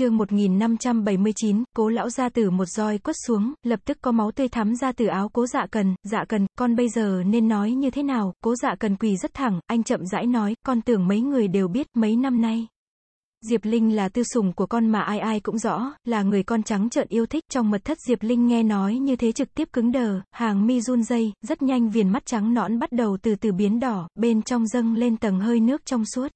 chương 1579, cố lão gia tử một roi quất xuống, lập tức có máu tươi thắm ra từ áo cố dạ cần, dạ cần, con bây giờ nên nói như thế nào, cố dạ cần quỳ rất thẳng, anh chậm rãi nói, con tưởng mấy người đều biết, mấy năm nay. Diệp Linh là tư sủng của con mà ai ai cũng rõ, là người con trắng trợn yêu thích, trong mật thất Diệp Linh nghe nói như thế trực tiếp cứng đờ, hàng mi run dây, rất nhanh viền mắt trắng nõn bắt đầu từ từ biến đỏ, bên trong dâng lên tầng hơi nước trong suốt.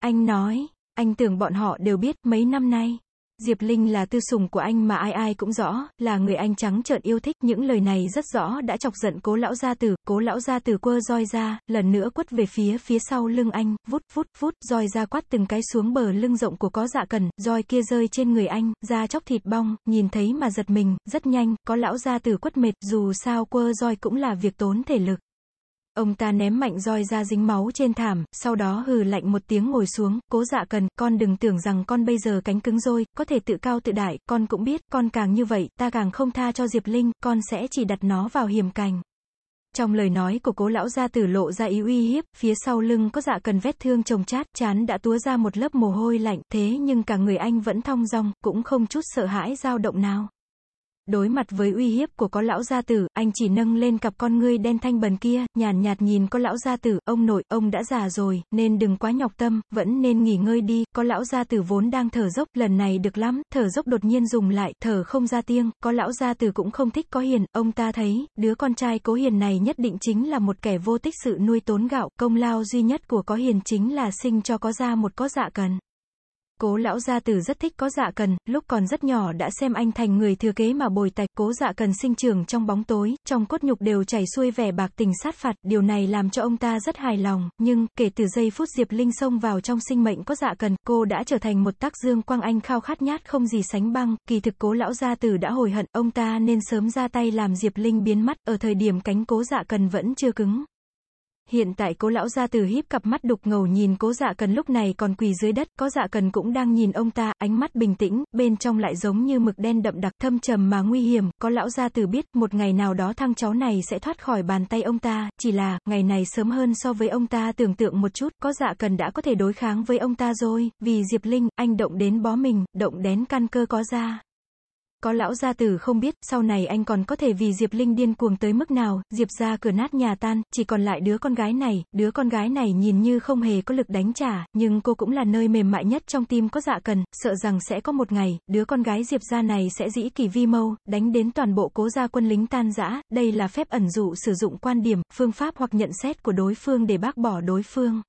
Anh nói, anh tưởng bọn họ đều biết, mấy năm nay, Diệp Linh là tư sùng của anh mà ai ai cũng rõ, là người anh trắng trợn yêu thích, những lời này rất rõ đã chọc giận cố lão gia tử, cố lão gia tử quơ roi ra, lần nữa quất về phía phía sau lưng anh, vút vút vút, roi ra quát từng cái xuống bờ lưng rộng của có dạ cần, roi kia rơi trên người anh, da chóc thịt bong, nhìn thấy mà giật mình, rất nhanh, có lão gia tử quất mệt, dù sao quơ roi cũng là việc tốn thể lực. Ông ta ném mạnh roi ra dính máu trên thảm, sau đó hừ lạnh một tiếng ngồi xuống, cố dạ cần, con đừng tưởng rằng con bây giờ cánh cứng rồi, có thể tự cao tự đại, con cũng biết, con càng như vậy, ta càng không tha cho Diệp Linh, con sẽ chỉ đặt nó vào hiểm cành. Trong lời nói của cố lão gia tử lộ ra ý uy hiếp, phía sau lưng có dạ cần vết thương trồng chát, chán đã túa ra một lớp mồ hôi lạnh, thế nhưng cả người anh vẫn thong dong, cũng không chút sợ hãi dao động nào. Đối mặt với uy hiếp của có lão gia tử, anh chỉ nâng lên cặp con ngươi đen thanh bần kia, nhàn nhạt, nhìn có lão gia tử, ông nội, ông đã già rồi, nên đừng quá nhọc tâm, vẫn nên nghỉ ngơi đi, có lão gia tử vốn đang thở dốc, lần này được lắm, thở dốc đột nhiên dùng lại, thở không ra tiếng, có lão gia tử cũng không thích có hiền, ông ta thấy, đứa con trai cố hiền này nhất định chính là một kẻ vô tích sự nuôi tốn gạo, công lao duy nhất của có hiền chính là sinh cho có ra một có dạ cần. Cố lão gia tử rất thích có dạ cần, lúc còn rất nhỏ đã xem anh thành người thừa kế mà bồi tạch, cố dạ cần sinh trưởng trong bóng tối, trong cốt nhục đều chảy xuôi vẻ bạc tình sát phạt, điều này làm cho ông ta rất hài lòng, nhưng, kể từ giây phút Diệp Linh xông vào trong sinh mệnh có dạ cần, cô đã trở thành một tác dương quang anh khao khát nhát không gì sánh băng, kỳ thực cố lão gia tử đã hồi hận, ông ta nên sớm ra tay làm Diệp Linh biến mất, ở thời điểm cánh cố dạ cần vẫn chưa cứng, Hiện tại cố lão gia tử híp cặp mắt đục ngầu nhìn cố dạ cần lúc này còn quỳ dưới đất, có dạ cần cũng đang nhìn ông ta, ánh mắt bình tĩnh, bên trong lại giống như mực đen đậm đặc thâm trầm mà nguy hiểm, có lão gia tử biết, một ngày nào đó thằng cháu này sẽ thoát khỏi bàn tay ông ta, chỉ là, ngày này sớm hơn so với ông ta tưởng tượng một chút, có dạ cần đã có thể đối kháng với ông ta rồi, vì Diệp Linh, anh động đến bó mình, động đến căn cơ có ra. Có lão gia tử không biết, sau này anh còn có thể vì Diệp Linh điên cuồng tới mức nào, Diệp ra cửa nát nhà tan, chỉ còn lại đứa con gái này, đứa con gái này nhìn như không hề có lực đánh trả, nhưng cô cũng là nơi mềm mại nhất trong tim có dạ cần, sợ rằng sẽ có một ngày, đứa con gái Diệp ra này sẽ dĩ kỳ vi mâu, đánh đến toàn bộ cố gia quân lính tan rã, đây là phép ẩn dụ sử dụng quan điểm, phương pháp hoặc nhận xét của đối phương để bác bỏ đối phương.